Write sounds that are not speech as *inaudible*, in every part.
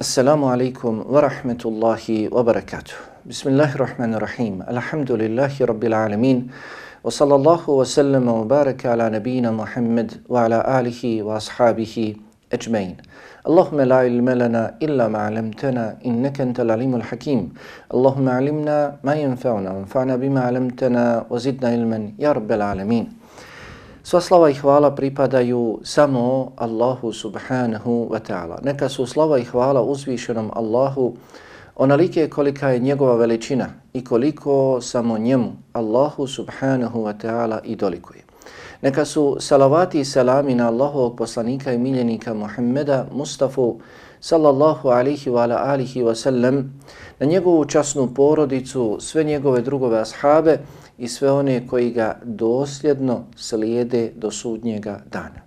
Assalamu alaikum wa rahmetullahi wa barakatuh. Bismillahirrahmanirrahim. Alhamdulillahi rabbil alamin. Wa sallallahu wa sallama wa baraka ala nabina Muhammad wa ala alihi wa ashabihi أجمعين اللهم لا علم لنا إلا ما علمتنا إنك أنت العليم الحكيم اللهم علمنا ما ينفعنا وانفعنا بما علمتنا وزدنا علما يا رب العالمين Sva slava i hvala pripadaju samo Allahu subhanahu wa ta'ala. Neka su slava i hvala uzvišenom Allahu onalike kolika je njegova veličina i koliko samo njemu Allahu subhanahu wa ta'ala i dolikuje. Neka su salavati i salami na Allahovog poslanika i miljenika Muhammeda Mustafa sallallahu alihi wa ala alihi wa sallam na njegovu časnu porodicu, sve njegove drugove ashabe i sve one koji ga dosljedno slijede do sudnjega dana.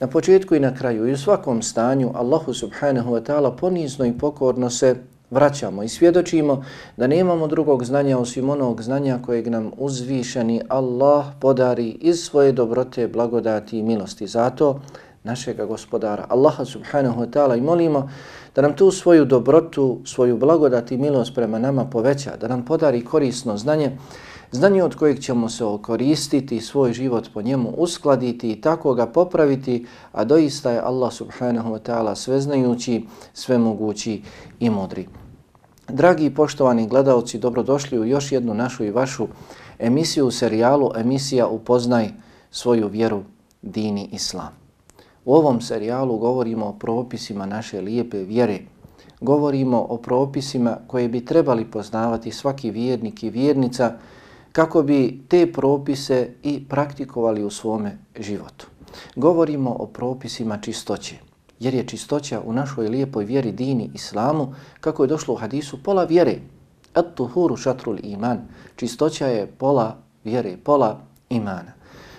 Na početku i na kraju i u svakom stanju Allahu subhanahu wa ta'ala ponizno i pokorno se vraćamo i svjedočimo da nemamo drugog znanja osim onog znanja kojeg nam uzvišeni Allah podari iz svoje dobrote, blagodati i milosti. Zato našega gospodara Allaha subhanahu wa ta'ala i molimo da nam tu svoju dobrotu, svoju blagodati i milost prema nama poveća, da nam podari korisno znanje znanje od kojeg ćemo se okoristiti, svoj život po njemu uskladiti i tako ga popraviti, a doista je Allah subhanahu wa ta'ala sveznajući, svemogući i mudri. Dragi i poštovani gledalci, dobrodošli u još jednu našu i vašu emisiju u serijalu emisija Upoznaj svoju vjeru, dini islam. U ovom serijalu govorimo o propisima naše lijepe vjere, govorimo o propisima koje bi trebali poznavati svaki vjernik i vjernica, kako bi te propise i praktikovali u svome životu. Govorimo o propisima čistoće, jer je čistoća u našoj lijepoj vjeri dini islamu, kako je došlo u hadisu, pola vjere. At-tuhuru šatrul iman. Čistoća je pola vjere, pola imana.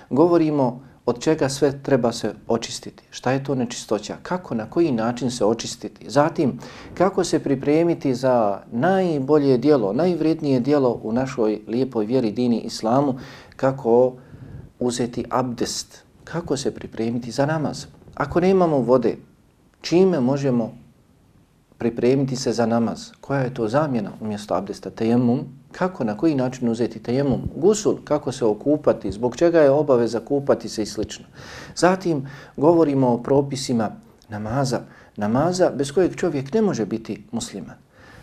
Govorimo o od čega sve treba se očistiti, šta je to nečistoća, kako, na koji način se očistiti, zatim kako se pripremiti za najbolje dijelo, najvrednije dijelo u našoj lijepoj vjeri dini islamu, kako uzeti abdest, kako se pripremiti za namaz. Ako nemamo vode, čime možemo pripremiti se za namaz? Koja je to zamjena umjesto abdesta? Tejemum, kako, na koji način uzeti tejemum, gusul, kako se okupati, zbog čega je obaveza kupati se i sl. Zatim govorimo o propisima namaza, namaza bez kojeg čovjek ne može biti musliman.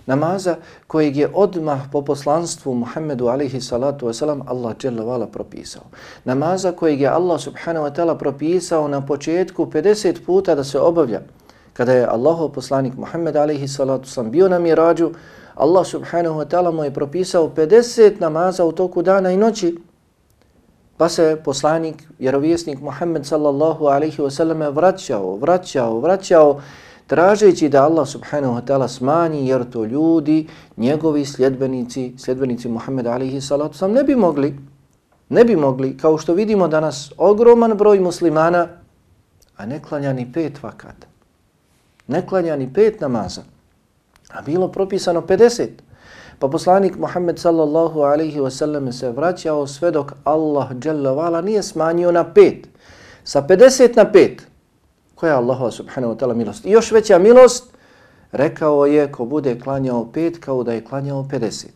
Namaza kojeg je odmah po poslanstvu Muhammedu alaihi salatu wasalam Allah dželavala propisao. Namaza kojeg je Allah subhanahu wa ta'ala propisao na početku 50 puta da se obavlja. Kada je Allahov poslanik Muhammed alaihi salatu sam bio na mirađu, Allah subhanahu wa ta'ala mu je propisao 50 namaza u toku dana i noći, pa se poslanik, vjerovjesnik Muhammed sallallahu alaihi wa sallam vraćao, vraćao, vraćao, tražeći da Allah subhanahu wa ta'ala smanji, jer to ljudi, njegovi sljedbenici, sljedbenici Muhammed alaihi salatu sam ne bi mogli, ne bi mogli, kao što vidimo danas, ogroman broj muslimana, a ne klanja ni pet vakata, ne klanja ni pet namaza, a bilo propisano 50. Pa poslanik Muhammed sallallahu alaihi wa sallam se vraćao sve dok Allah dželavala nije smanjio na pet. Sa 50 na 5. Koja je Allah subhanahu wa ta'ala milost? I još veća milost, rekao je ko bude klanjao pet kao da je klanjao 50.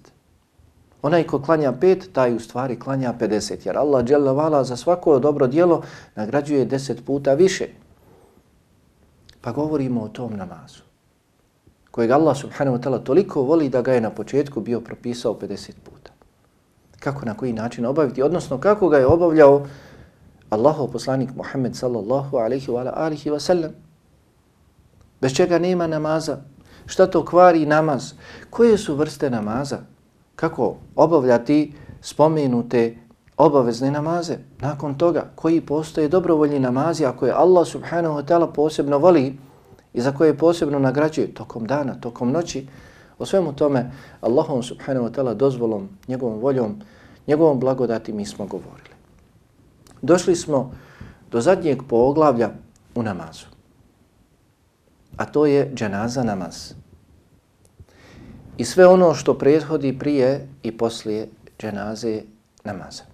Onaj ko klanja pet, taj u stvari klanja 50. Jer Allah dželavala za svako dobro dijelo nagrađuje 10 puta više. Pa govorimo o tom namazu kojeg Allah subhanahu wa ta'ala toliko voli da ga je na početku bio propisao 50 puta. Kako, na koji način obaviti, odnosno kako ga je obavljao Allahov poslanik Muhammed sallallahu alaihi wa alihi wa sallam. Bez čega nema namaza. Šta to kvari namaz? Koje su vrste namaza? Kako obavljati spomenute obavezne namaze? Nakon toga, koji postoje dobrovoljni namazi, ako je Allah subhanahu wa ta'ala posebno voli, i za koje posebno nagrađuje tokom dana, tokom noći, o svemu tome Allahom subhanahu wa ta'ala dozvolom, njegovom voljom, njegovom blagodati mi smo govorili. Došli smo do zadnjeg poglavlja u namazu. A to je dženaza namaz. I sve ono što prethodi prije i poslije dženaze namaza.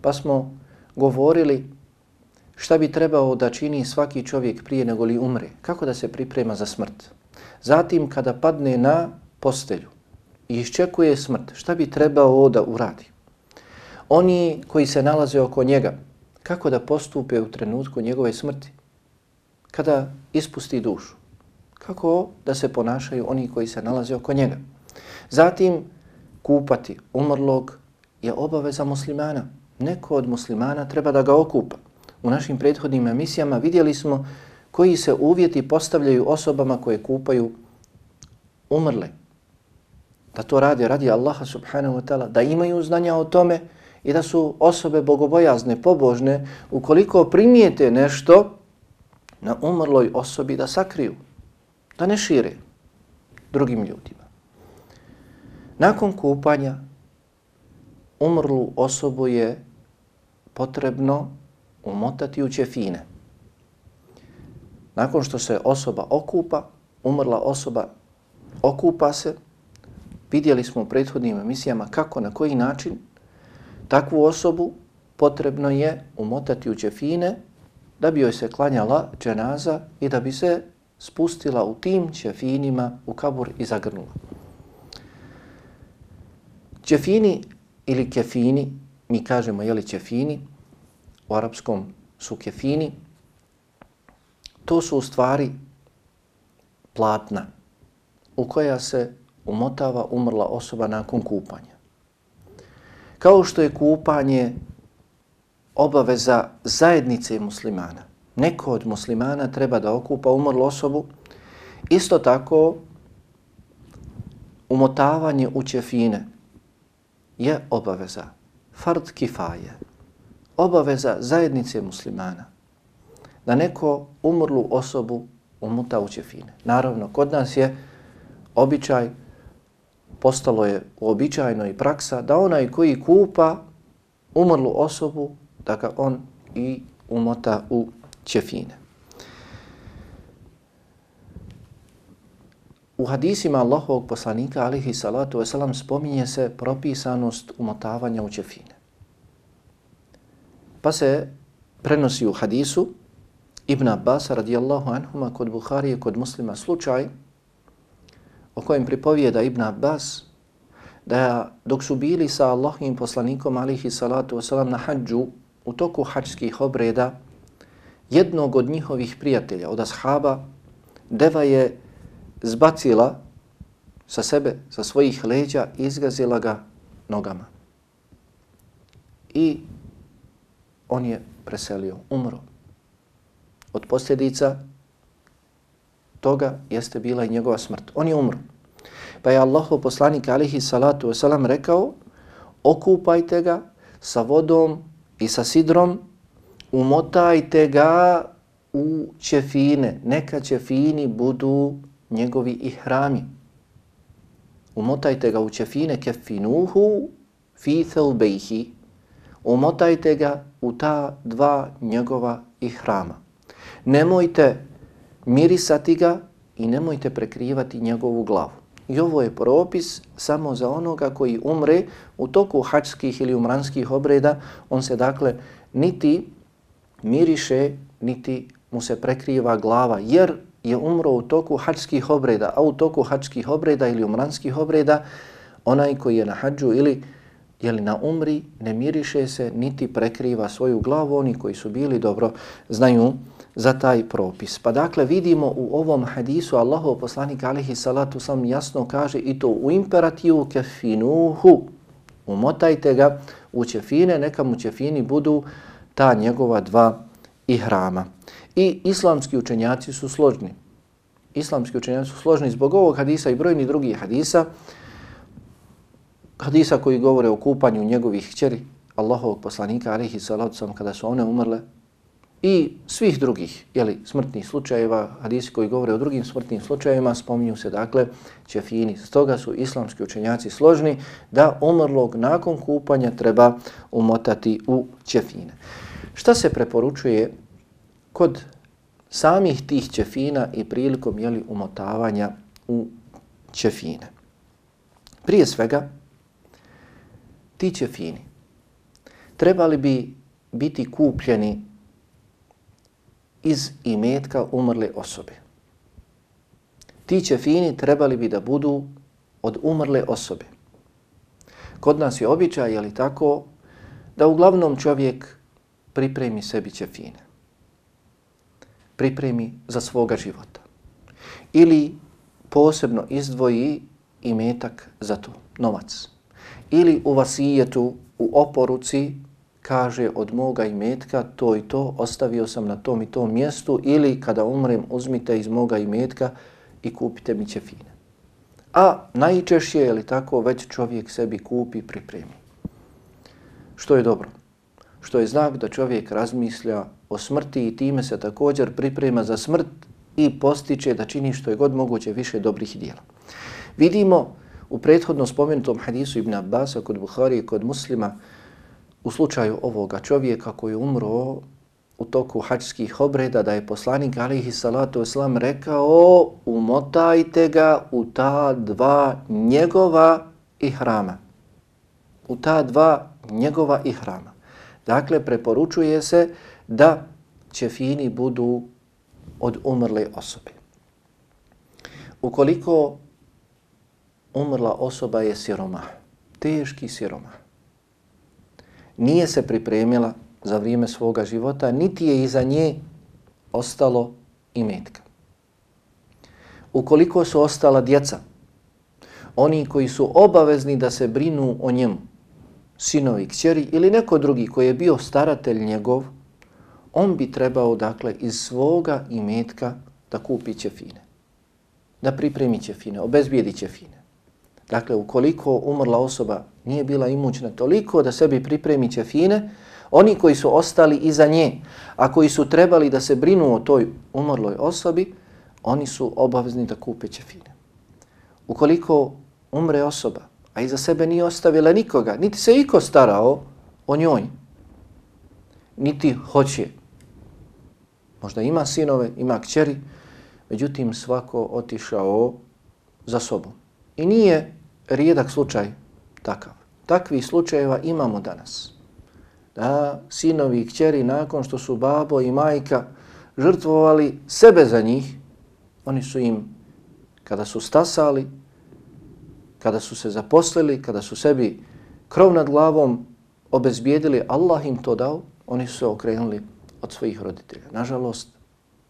Pa smo govorili šta bi trebao da čini svaki čovjek prije nego li umre, kako da se priprema za smrt. Zatim kada padne na postelju i iščekuje smrt, šta bi trebao da uradi? Oni koji se nalaze oko njega, kako da postupe u trenutku njegove smrti? Kada ispusti dušu? Kako da se ponašaju oni koji se nalaze oko njega? Zatim, kupati umrlog je obaveza muslimana. Neko od muslimana treba da ga okupa. U našim prethodnim emisijama vidjeli smo koji se uvjeti postavljaju osobama koje kupaju umrle. Da to radi, radi Allaha subhanahu wa ta'ala, da imaju znanja o tome i da su osobe bogobojazne, pobožne, ukoliko primijete nešto na umrloj osobi da sakriju, da ne šire drugim ljudima. Nakon kupanja umrlu osobu je potrebno umotati u ćefine. Nakon što se osoba okupa, umrla osoba okupa se, vidjeli smo u prethodnim emisijama kako, na koji način, takvu osobu potrebno je umotati u ćefine da bi joj se klanjala dženaza i da bi se spustila u tim ćefinima u kabur i zagrnula. Ćefini ili kefini, mi kažemo jeli ćefini, u arapskom su kefini, to su u stvari platna u koja se umotava umrla osoba nakon kupanja. Kao što je kupanje obaveza zajednice muslimana, neko od muslimana treba da okupa umrlu osobu, isto tako umotavanje u ćefine je obaveza, fard kifaje, obaveza zajednice muslimana da neko umrlu osobu umuta u ćefine. Naravno, kod nas je običaj, postalo je uobičajno i praksa da onaj koji kupa umrlu osobu, da ga on i umota u ćefine. U hadisima Allahovog poslanika, alihi salatu wasalam, spominje se propisanost umotavanja u ćefine. Pa se prenosi u hadisu Ibn Abbas radijallahu anhuma kod Buharije, kod muslima slučaj o kojem pripovijeda Ibn Abbas da dok su bili sa Allahim poslanikom alihi salatu wasalam na hađu u toku hađskih obreda jednog od njihovih prijatelja, od ashaba, deva je zbacila sa sebe, sa svojih leđa i izgazila ga nogama. I on je preselio, umro. Od posljedica toga jeste bila i njegova smrt. On je umro. Pa je Allahu poslanik alihi salatu wasalam rekao okupajte ga sa vodom i sa sidrom, umotajte ga u ćefine. Neka ćefini budu njegovi ihrami. Umotajte ga u ćefine kefinuhu fi thelbejhi. Umotajte ga u ta dva njegova ihrama. Nemojte mirisati ga i nemojte prekrivati njegovu glavu. I ovo je propis samo za onoga koji umre u toku hačskih ili umranskih obreda. On se dakle niti miriše, niti mu se prekriva glava, jer je umro u toku hačskih obreda, a u toku hačskih obreda ili umranskih obreda, onaj koji je na hađu ili je li na umri, ne miriše se, niti prekriva svoju glavu, oni koji su bili dobro znaju za taj propis. Pa dakle vidimo u ovom hadisu Allahov poslanik alihi salatu sam jasno kaže i to u imperativu kefinuhu, umotajte ga u ćefine, neka mu ćefini budu ta njegova dva ihrama. I islamski učenjaci su složni. Islamski učenjaci su složni zbog ovog hadisa i brojni drugih hadisa, hadisa koji govore o kupanju njegovih kćeri, Allahovog poslanika, alihi salatu sam, kada su one umrle, i svih drugih jeli, smrtnih slučajeva, hadisi koji govore o drugim smrtnim slučajevima, spominju se dakle čefini. Stoga su islamski učenjaci složni da umrlog nakon kupanja treba umotati u ćefine. Šta se preporučuje kod samih tih ćefina i prilikom jeli, umotavanja u ćefine? Prije svega, ti ćefini trebali bi biti kupljeni iz imetka umrle osobe. Ti ćefini trebali bi da budu od umrle osobe. Kod nas je običaj, je li tako, da uglavnom čovjek pripremi sebi ćefine. Pripremi za svoga života. Ili posebno izdvoji i metak za to, novac. Ili u vasijetu, u oporuci, kaže od moga imetka to i to, ostavio sam na tom i tom mjestu ili kada umrem uzmite iz moga imetka i kupite mi ćefine. A najčešće je li tako već čovjek sebi kupi i pripremi. Što je dobro? Što je znak da čovjek razmislja o smrti i time se također priprema za smrt i postiče da čini što je god moguće više dobrih dijela. Vidimo u prethodno spomenutom hadisu Ibn Abbasa kod Buhari i kod muslima u slučaju ovoga čovjeka koji je umro u toku hađskih obreda da je poslanik alihi salatu wasalam rekao umotajte ga u ta dva njegova ihrama. U ta dva njegova ihrama. Dakle, preporučuje se da će fini budu od umrle osobe. Ukoliko umrla osoba je siroma, teški siroma, nije se pripremila za vrijeme svoga života, niti je iza nje ostalo i metka. Ukoliko su ostala djeca, oni koji su obavezni da se brinu o njemu, sinovi, kćeri ili neko drugi koji je bio staratelj njegov, on bi trebao dakle iz svoga imetka da kupi ćefine, da pripremi ćefine, obezbijedi ćefine. Dakle, ukoliko umrla osoba nije bila imućna toliko da sebi pripremi ćefine, oni koji su ostali iza nje, a koji su trebali da se brinu o toj umrloj osobi, oni su obavezni da kupe ćefine. Ukoliko umre osoba, a iza sebe nije ostavila nikoga, niti se iko starao o njoj, niti hoće. Možda ima sinove, ima kćeri, međutim svako otišao za sobom. I nije rijedak slučaj takav. Takvi slučajeva imamo danas. Da sinovi i kćeri nakon što su babo i majka žrtvovali sebe za njih, oni su im, kada su stasali, kada su se zaposlili, kada su sebi krov nad glavom obezbijedili, Allah im to dao, oni su se okrenuli od svojih roditelja. Nažalost,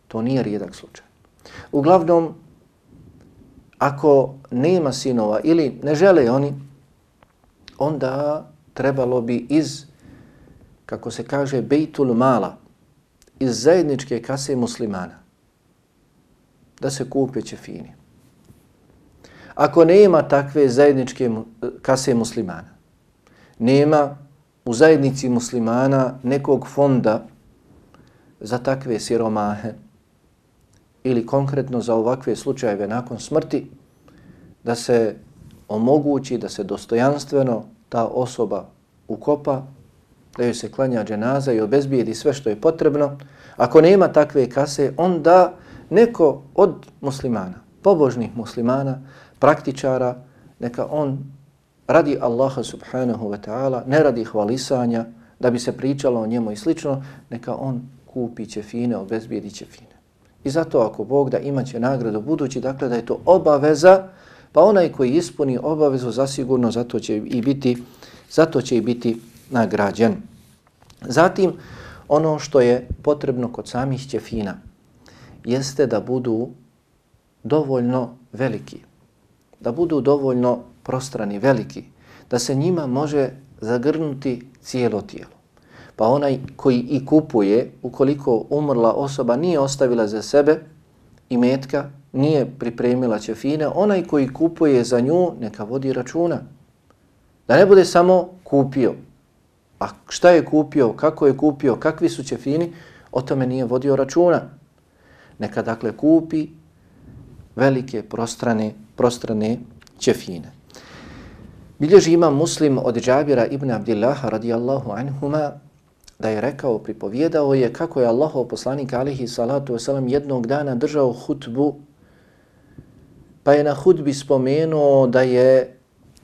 to nije rijedak slučaj. Uglavnom, ako nema sinova ili ne žele oni, onda trebalo bi iz, kako se kaže, bejtul mala, iz zajedničke kase muslimana, da se kupe ćefini. Ako nema takve zajedničke kase muslimana, nema u zajednici muslimana nekog fonda za takve siromahe, ili konkretno za ovakve slučajeve nakon smrti, da se omogući da se dostojanstveno ta osoba ukopa, da joj se klanja dženaza i obezbijedi sve što je potrebno. Ako nema takve kase, onda neko od muslimana, pobožnih muslimana, praktičara, neka on radi Allaha subhanahu wa ta'ala, ne radi hvalisanja, da bi se pričalo o njemu i slično, neka on kupi će fine, obezbijedi ćefine. I zato ako Bog da imaće nagradu budući, dakle da je to obaveza, pa onaj koji ispuni obavezu zasigurno zato će i biti, zato će i biti nagrađen. Zatim, ono što je potrebno kod samih ćefina jeste da budu dovoljno veliki, da budu dovoljno prostrani, veliki, da se njima može zagrnuti cijelo tijelo. Pa onaj koji i kupuje, ukoliko umrla osoba nije ostavila za sebe i metka, nije pripremila ćefine, onaj koji kupuje za nju, neka vodi računa. Da ne bude samo kupio. A šta je kupio, kako je kupio, kakvi su ćefini, o tome nije vodio računa. Neka dakle kupi velike prostrane, prostrane ćefine. Bilježi ima muslim od Džabira ibn Abdillaha radijallahu anhuma da je rekao, pripovjedao je kako je Allahov poslanik alihi salatu wasalam jednog dana držao hutbu pa je na hutbi spomenuo da je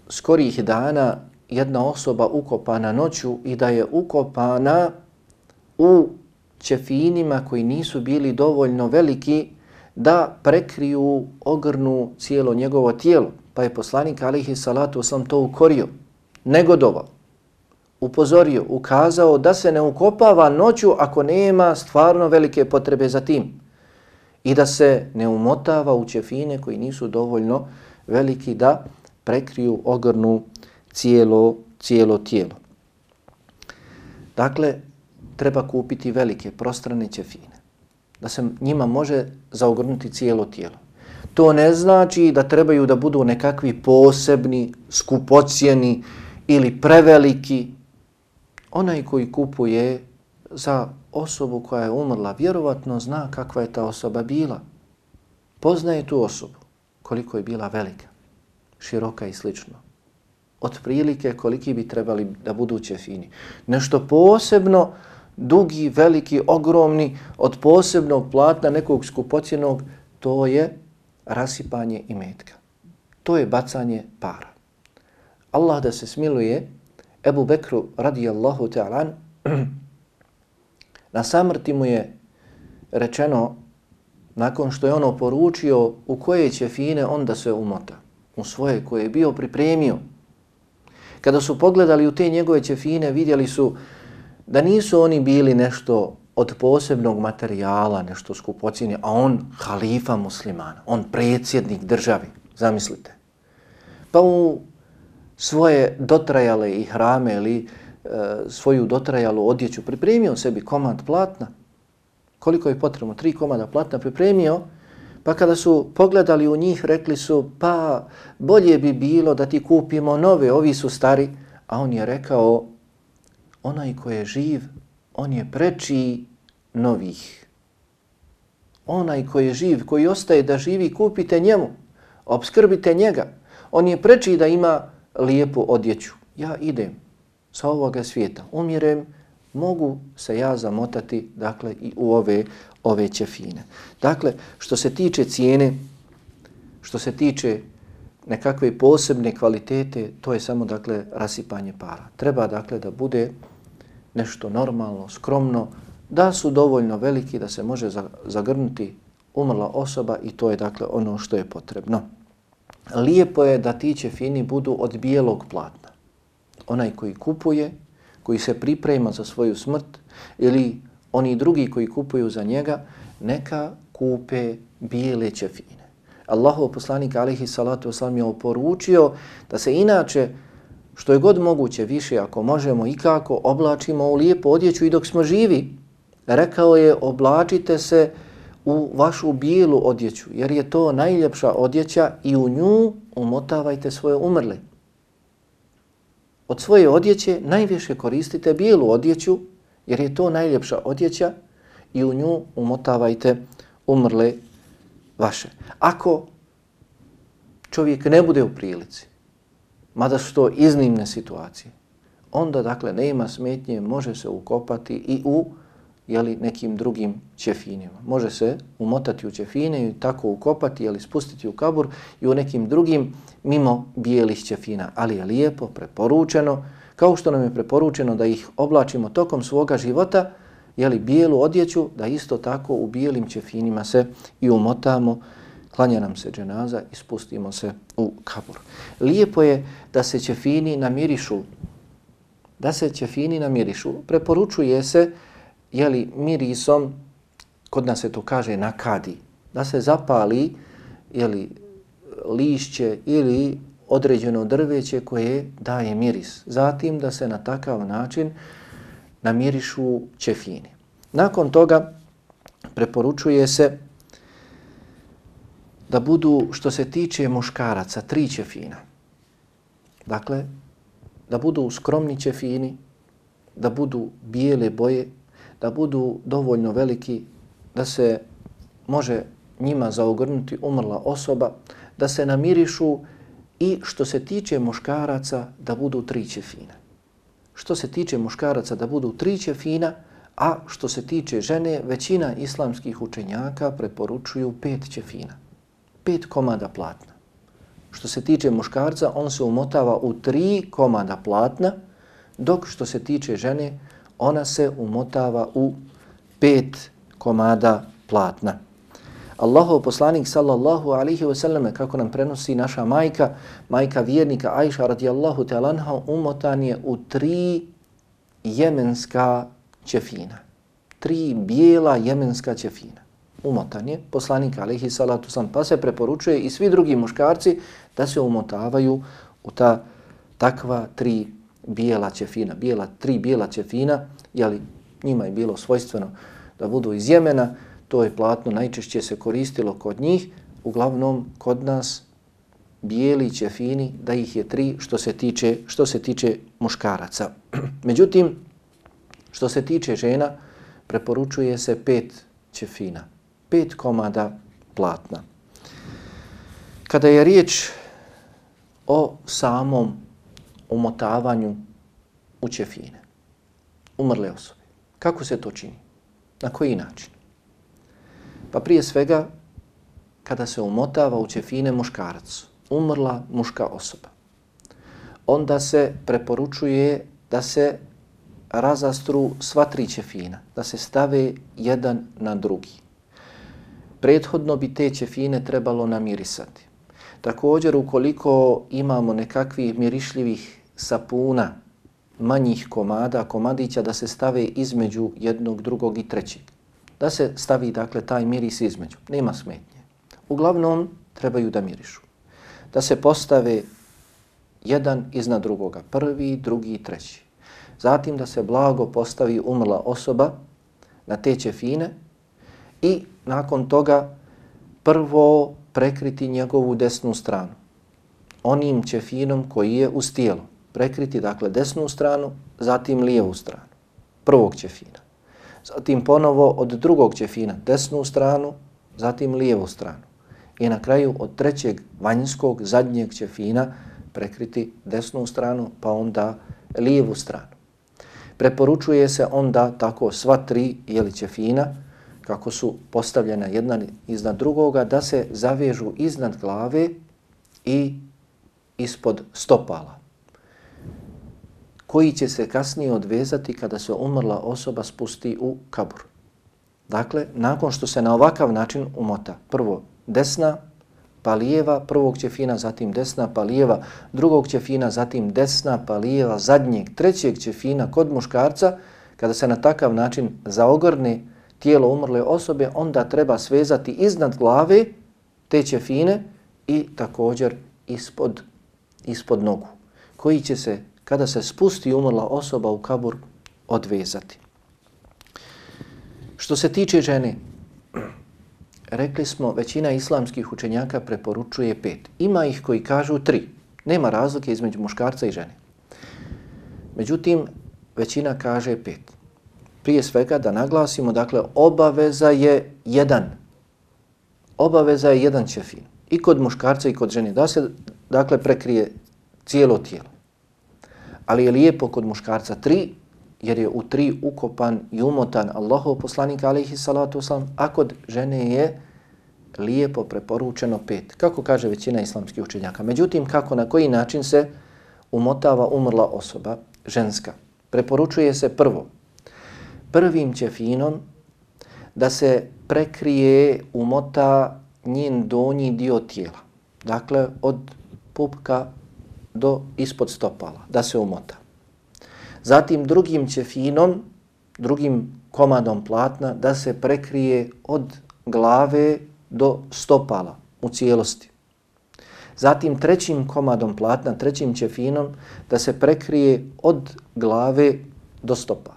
skorih dana jedna osoba ukopana noću i da je ukopana u ćefinima koji nisu bili dovoljno veliki da prekriju, ogrnu cijelo njegovo tijelo. Pa je poslanik alihi salatu sam to ukorio, negodovao, upozorio, ukazao da se ne ukopava noću ako nema stvarno velike potrebe za tim i da se ne umotava u ćefine koji nisu dovoljno veliki da prekriju, ogrnu cijelo, cijelo tijelo. Dakle, treba kupiti velike prostrane ćefine, da se njima može zaogrnuti cijelo tijelo. To ne znači da trebaju da budu nekakvi posebni, skupocijeni ili preveliki. Onaj koji kupuje za osobu koja je umrla, vjerovatno zna kakva je ta osoba bila. Poznaje tu osobu, koliko je bila velika, široka i slično. Od prilike koliki bi trebali da budu fini. Nešto posebno, dugi, veliki, ogromni, od posebnog platna nekog skupocijenog, to je rasipanje i metka. To je bacanje para. Allah da se smiluje, Ebu Bekru radijallahu ta'ala, na samrti mu je rečeno, nakon što je ono poručio u koje će fine on da se umota, u svoje koje je bio pripremio. Kada su pogledali u te njegove ćefine, vidjeli su da nisu oni bili nešto od posebnog materijala, nešto skupocjenje, a on halifa muslimana, on predsjednik državi, zamislite. Pa u svoje dotrajale i hrame ili e, svoju dotrajalu odjeću pripremio sebi komad platna, koliko je potrebno, tri komada platna pripremio, pa kada su pogledali u njih, rekli su, pa bolje bi bilo da ti kupimo nove, ovi su stari, a on je rekao, onaj ko je živ, on je preči novih. Onaj ko je živ, koji ostaje da živi, kupite njemu, obskrbite njega. On je preči da ima lijepu odjeću. Ja idem sa ovoga svijeta, umirem, mogu se ja zamotati dakle i u ove ove ćefine. Dakle, što se tiče cijene, što se tiče nekakve posebne kvalitete, to je samo dakle rasipanje para. Treba dakle da bude nešto normalno, skromno, da su dovoljno veliki da se može zagrnuti umrla osoba i to je dakle ono što je potrebno. Lijepo je da ti ćefini budu od bijelog platna. Onaj koji kupuje, koji se priprema za svoju smrt ili oni drugi koji kupuju za njega, neka kupe bijele ćefine. Allahov poslanik alihi salatu wasalam je oporučio da se inače što je god moguće više ako možemo i kako oblačimo u lijepu odjeću i dok smo živi, rekao je oblačite se u vašu bijelu odjeću jer je to najljepša odjeća i u nju umotavajte svoje umrle. Od svoje odjeće najviše koristite bijelu odjeću jer je to najljepša odjeća i u nju umotavajte umrle vaše. Ako čovjek ne bude u prilici, mada su to iznimne situacije, onda dakle nema smetnje, može se ukopati i u jeli, nekim drugim ćefinima. Može se umotati u ćefine i tako ukopati ili spustiti u kabur i u nekim drugim mimo bijelih ćefina. Ali je lijepo, preporučeno, kao što nam je preporučeno da ih oblačimo tokom svoga života, jeli bijelu odjeću, da isto tako u bijelim ćefinima se i umotamo, klanja nam se dženaza i spustimo se u kabur. Lijepo je da se ćefini namirišu, da se ćefini namirišu. Preporučuje se, jeli mirisom, kod nas se to kaže nakadi, da se zapali jeli, lišće ili određeno drveće koje daje miris. Zatim da se na takav način namirišu ćefini. Nakon toga preporučuje se da budu, što se tiče muškaraca, tri ćefina. Dakle, da budu skromni ćefini, da budu bijele boje, da budu dovoljno veliki, da se može njima zaogrnuti umrla osoba, da se namirišu i što se tiče muškaraca da budu tri ćefina. Što se tiče muškaraca da budu tri ćefina, a što se tiče žene, većina islamskih učenjaka preporučuju pet ćefina. Pet komada platna. Što se tiče muškarca, on se umotava u tri komada platna, dok što se tiče žene, ona se umotava u pet komada platna. Allahov poslanik sallallahu alaihi wa sallam, kako nam prenosi naša majka, majka vjernika Aisha radijallahu talanha, umotan je u tri jemenska ćefina. Tri bijela jemenska ćefina. Umotan je poslanik alaihi salatu sam, pa se preporučuje i svi drugi muškarci da se umotavaju u ta takva tri bijela ćefina. Bijela, tri bijela ćefina, jeli njima je bilo svojstveno da budu iz Jemena, to je platno najčešće se koristilo kod njih, uglavnom kod nas bijeli ćefini, da ih je tri što se tiče, što se tiče muškaraca. *clears throat* Međutim, što se tiče žena, preporučuje se pet ćefina, pet komada platna. Kada je riječ o samom umotavanju u ćefine, umrle osobe, kako se to čini? Na koji način? Pa prije svega, kada se umotava u ćefine muškarac, umrla muška osoba, onda se preporučuje da se razastru sva tri ćefina, da se stave jedan na drugi. Prethodno bi te ćefine trebalo namirisati. Također, ukoliko imamo nekakvih mirišljivih sapuna, manjih komada, komadića, da se stave između jednog, drugog i trećeg da se stavi dakle taj miris između. Nema smetnje. Uglavnom trebaju da mirišu. Da se postave jedan iznad drugoga. Prvi, drugi i treći. Zatim da se blago postavi umrla osoba na te ćefine i nakon toga prvo prekriti njegovu desnu stranu. Onim ćefinom koji je uz tijelo. Prekriti dakle desnu stranu, zatim lijevu stranu. Prvog ćefina zatim ponovo od drugog ćefina desnu stranu, zatim lijevu stranu. I na kraju od trećeg vanjskog zadnjeg ćefina prekriti desnu stranu, pa onda lijevu stranu. Preporučuje se onda tako sva tri jeli ćefina, kako su postavljena jedna iznad drugoga, da se zavežu iznad glave i ispod stopala koji će se kasnije odvezati kada se umrla osoba spusti u kabur. Dakle, nakon što se na ovakav način umota, prvo desna, pa lijeva, prvog ćefina, zatim desna, pa lijeva, drugog ćefina, zatim desna, pa lijeva, zadnjeg, trećeg ćefina kod muškarca, kada se na takav način zaogrne tijelo umrle osobe, onda treba svezati iznad glave te ćefine i također ispod, ispod nogu, koji će se kada se spusti umrla osoba u kabur, odvezati. Što se tiče žene, rekli smo, većina islamskih učenjaka preporučuje pet. Ima ih koji kažu tri. Nema razlike između muškarca i žene. Međutim, većina kaže pet. Prije svega da naglasimo, dakle, obaveza je jedan. Obaveza je jedan ćefin. I kod muškarca i kod žene. Da se, dakle, prekrije cijelo tijelo ali je lijepo kod muškarca tri, jer je u tri ukopan i umotan Allahov poslanik alaihi salatu wasalam, a kod žene je lijepo preporučeno pet, kako kaže većina islamskih učenjaka. Međutim, kako na koji način se umotava umrla osoba, ženska? Preporučuje se prvo, prvim ćefinom da se prekrije, umota njen donji dio tijela. Dakle, od pupka do ispod stopala, da se umota. Zatim drugim ćefinom, drugim komadom platna, da se prekrije od glave do stopala u cijelosti. Zatim trećim komadom platna, trećim ćefinom, da se prekrije od glave do stopala.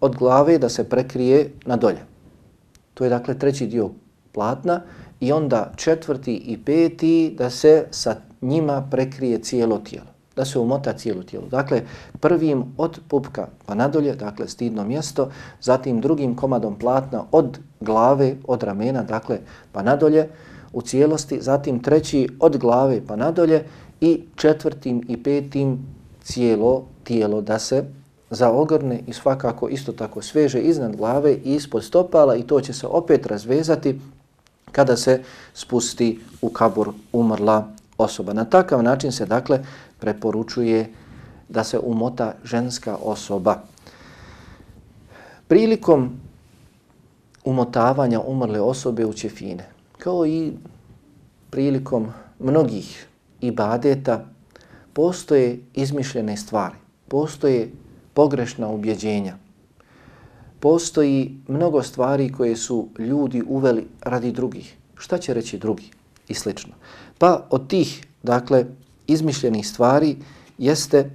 Od glave da se prekrije na dolje. To je dakle treći dio platna i onda četvrti i peti da se sa njima prekrije cijelo tijelo, da se umota cijelo tijelo. Dakle, prvim od pupka pa nadolje, dakle stidno mjesto, zatim drugim komadom platna od glave, od ramena, dakle pa nadolje u cijelosti, zatim treći od glave pa nadolje i četvrtim i petim cijelo tijelo da se zaogrne i svakako isto tako sveže iznad glave i ispod stopala i to će se opet razvezati kada se spusti u kabur umrla osoba. Na takav način se dakle preporučuje da se umota ženska osoba. Prilikom umotavanja umrle osobe u ćefine. Kao i prilikom mnogih ibadeta postoje izmišljene stvari, postoje pogrešna ubjeđenja, postoji mnogo stvari koje su ljudi uveli radi drugih. Šta će reći drugi? I slično. Pa od tih, dakle, izmišljenih stvari jeste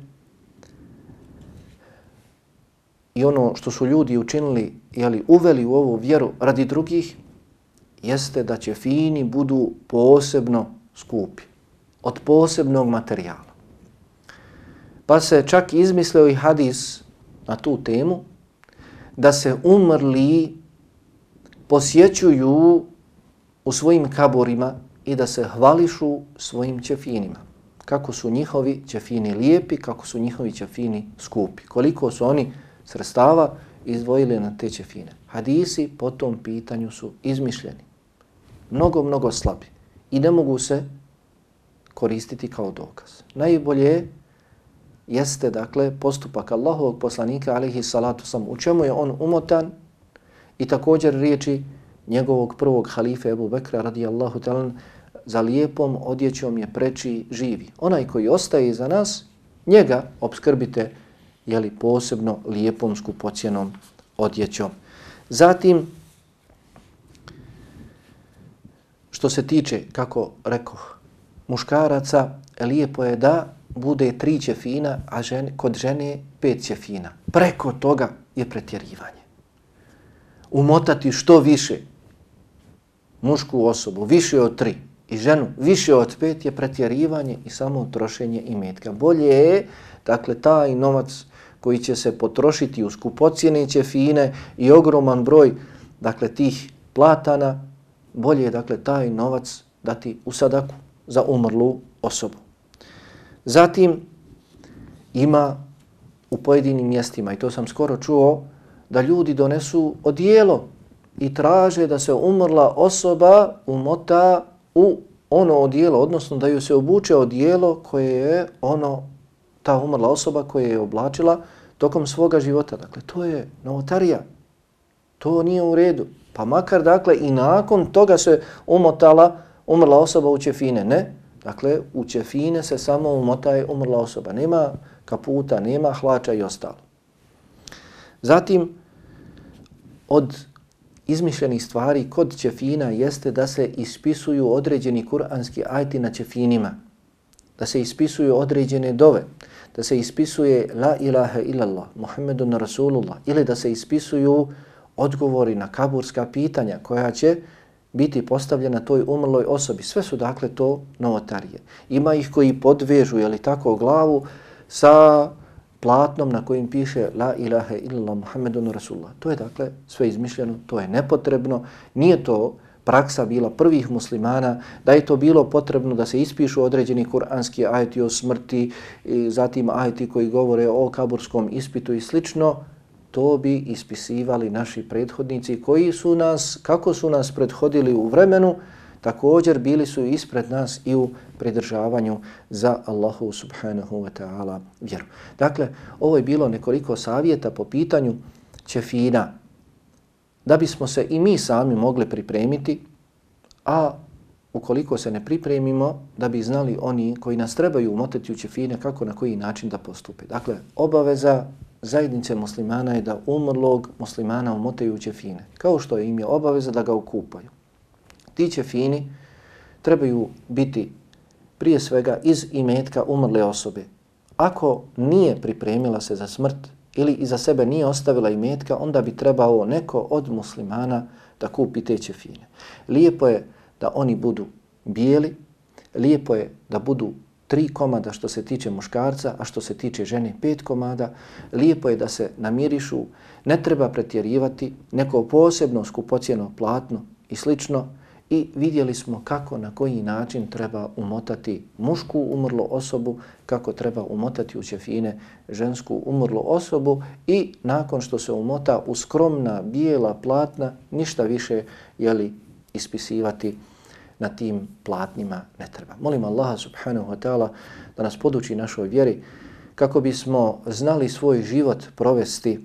i ono što su ljudi učinili, jeli, uveli u ovu vjeru radi drugih, jeste da će fini budu posebno skupi, od posebnog materijala. Pa se čak izmislio i hadis na tu temu, da se umrli posjećuju u svojim kaborima i da se hvališu svojim ćefinima. Kako su njihovi ćefini lijepi, kako su njihovi ćefini skupi. Koliko su oni srstava izdvojili na te ćefine. Hadisi po tom pitanju su izmišljeni. Mnogo, mnogo slabi. I ne mogu se koristiti kao dokaz. Najbolje jeste, dakle, postupak Allahovog poslanika, alihi salatu sam, u čemu je on umotan i također riječi njegovog prvog halife Ebu Bekra, radijallahu talan, za lijepom odjećom je preči živi. Onaj koji ostaje za nas, njega obskrbite jeli, posebno lijepom skupocjenom odjećom. Zatim, što se tiče, kako rekoh, muškaraca, lijepo je da bude tri ćefina, a žen, kod žene pet ćefina. Preko toga je pretjerivanje. Umotati što više mušku osobu, više od tri, i ženu više od pet je pretjerivanje i samo trošenje imetka. Bolje je, dakle, taj novac koji će se potrošiti u skupocijene ćefine i ogroman broj, dakle, tih platana, bolje je, dakle, taj novac dati u sadaku za umrlu osobu. Zatim ima u pojedinim mjestima, i to sam skoro čuo, da ljudi donesu odijelo i traže da se umrla osoba umota u ono odijelo, odnosno da ju se obuče odijelo koje je ono, ta umrla osoba koja je oblačila tokom svoga života. Dakle, to je novotarija. To nije u redu. Pa makar, dakle, i nakon toga se umotala umrla osoba u ćefine. Ne, Dakle, u ćefine se samo umotaje umrla osoba. Nema kaputa, nema hlača i ostalo. Zatim, od izmišljenih stvari kod ćefina jeste da se ispisuju određeni kuranski ajti na ćefinima. Da se ispisuju određene dove. Da se ispisuje la ilaha illallah, Muhammedun Rasulullah. Ili da se ispisuju odgovori na kaburska pitanja koja će biti postavljena toj umrloj osobi. Sve su dakle to novotarije. Ima ih koji podvežu, jeli tako, glavu sa platnom na kojim piše La ilaha illallah Muhammedun Rasulullah. To je dakle sve izmišljeno, to je nepotrebno. Nije to praksa bila prvih muslimana, da je to bilo potrebno da se ispišu određeni kuranski ajeti o smrti, i zatim ajeti koji govore o kaburskom ispitu i slično to bi ispisivali naši prethodnici koji su nas, kako su nas prethodili u vremenu, također bili su ispred nas i u pridržavanju za Allahu subhanahu wa ta'ala vjeru. Dakle, ovo je bilo nekoliko savjeta po pitanju čefina, da bismo se i mi sami mogli pripremiti, a ukoliko se ne pripremimo, da bi znali oni koji nas trebaju umotati u čefine kako na koji način da postupe. Dakle, obaveza zajednice muslimana je da umrlog muslimana umotaju u ćefine, kao što im je obaveza da ga okupaju. Ti ćefini trebaju biti prije svega iz imetka umrle osobe. Ako nije pripremila se za smrt ili iza sebe nije ostavila imetka, onda bi trebao neko od muslimana da kupi te ćefine. Lijepo je da oni budu bijeli, lijepo je da budu tri komada što se tiče muškarca, a što se tiče žene pet komada. Lijepo je da se namirišu, ne treba pretjerivati neko posebno skupocijeno platno i slično. I vidjeli smo kako, na koji način treba umotati mušku umrlu osobu, kako treba umotati u ćefine žensku umrlu osobu i nakon što se umota u skromna bijela platna, ništa više jeli, ispisivati na tim platnima ne treba. Molim Allaha subhanahu wa ta'ala da nas poduči našoj vjeri kako bismo znali svoj život provesti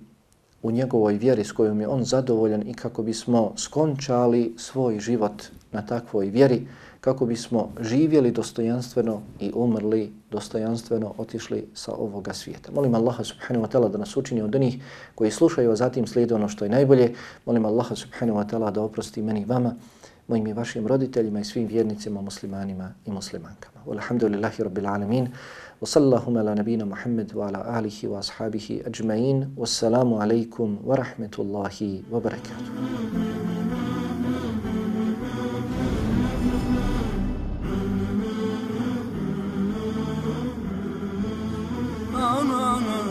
u njegovoj vjeri s kojom je on zadovoljan i kako bismo skončali svoj život na takvoj vjeri, kako bismo živjeli dostojanstveno i umrli dostojanstveno, otišli sa ovoga svijeta. Molim Allaha subhanahu wa ta'ala da nas učini od onih koji slušaju, a zatim slijede ono što je najbolje. Molim Allaha subhanahu wa ta'ala da oprosti meni i vama, mojim i vašim roditeljima i svim vjernicima, muslimanima i muslimankama. Walhamdulillahi rabbil alamin. Wa sallallahu ala nabina Muhammad wa ala alihi wa ashabihi ajma'in. Wassalamu alaikum wa rahmetullahi wa barakatuh. no, no, no.